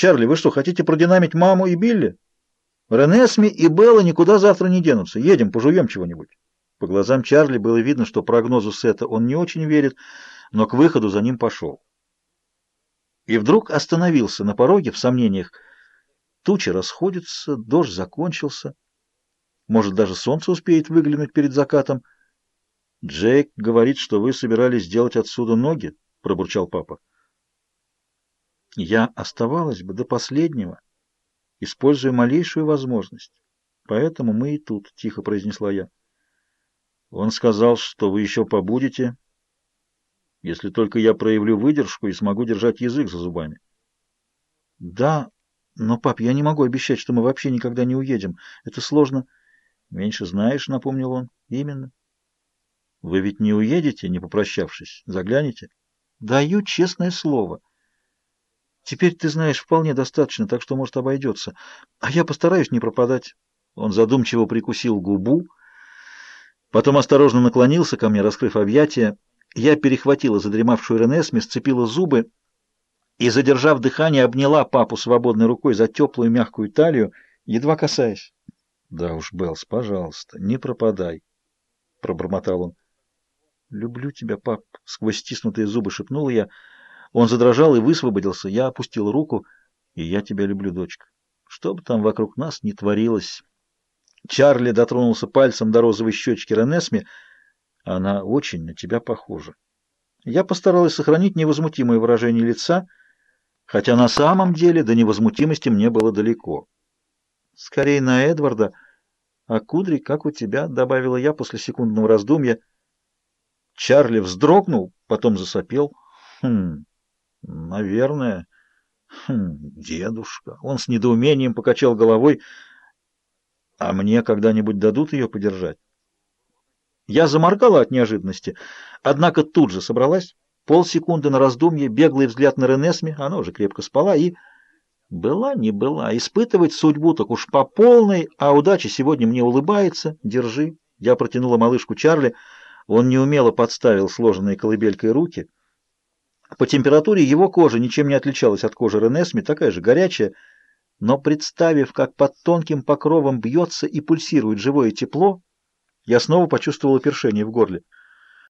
Чарли, вы что, хотите продинамить маму и Билли? Ренесми и Белла никуда завтра не денутся. Едем, пожуем чего-нибудь. По глазам Чарли было видно, что прогнозу Сета он не очень верит, но к выходу за ним пошел. И вдруг остановился на пороге в сомнениях. Тучи расходятся, дождь закончился. Может, даже солнце успеет выглянуть перед закатом. «Джейк говорит, что вы собирались сделать отсюда ноги», — пробурчал папа. «Я оставалась бы до последнего, используя малейшую возможность. Поэтому мы и тут», — тихо произнесла я. «Он сказал, что вы еще побудете, если только я проявлю выдержку и смогу держать язык за зубами». «Да, но, пап, я не могу обещать, что мы вообще никогда не уедем. Это сложно». «Меньше знаешь», — напомнил он. «Именно». Вы ведь не уедете, не попрощавшись? Заглянете? Даю честное слово. Теперь ты знаешь вполне достаточно, так что, может, обойдется. А я постараюсь не пропадать. Он задумчиво прикусил губу, потом осторожно наклонился ко мне, раскрыв объятия. Я перехватила задремавшую Ренесми, сцепила зубы и, задержав дыхание, обняла папу свободной рукой за теплую мягкую талию, едва касаясь. — Да уж, Белс, пожалуйста, не пропадай, — пробормотал он. «Люблю тебя, пап», — сквозь стиснутые зубы шепнул я. Он задрожал и высвободился. Я опустил руку. «И я тебя люблю, дочка. Что бы там вокруг нас ни творилось». Чарли дотронулся пальцем до розовой щечки Ренесми. «Она очень на тебя похожа». Я постаралась сохранить невозмутимое выражение лица, хотя на самом деле до невозмутимости мне было далеко. «Скорее на Эдварда, а кудри, как у тебя», — добавила я после секундного раздумья, — Чарли вздрогнул, потом засопел. Хм, наверное. Хм, дедушка. Он с недоумением покачал головой. А мне когда-нибудь дадут ее подержать? Я заморгала от неожиданности, однако тут же собралась. Полсекунды на раздумье, беглый взгляд на Ренесме, она уже крепко спала, и... Была, не была. Испытывать судьбу так уж по полной, а удача сегодня мне улыбается. Держи. Я протянула малышку Чарли, — он неумело подставил сложенные колыбелькой руки. По температуре его кожа ничем не отличалась от кожи Ренесми, такая же горячая, но представив, как под тонким покровом бьется и пульсирует живое тепло, я снова почувствовал першение в горле.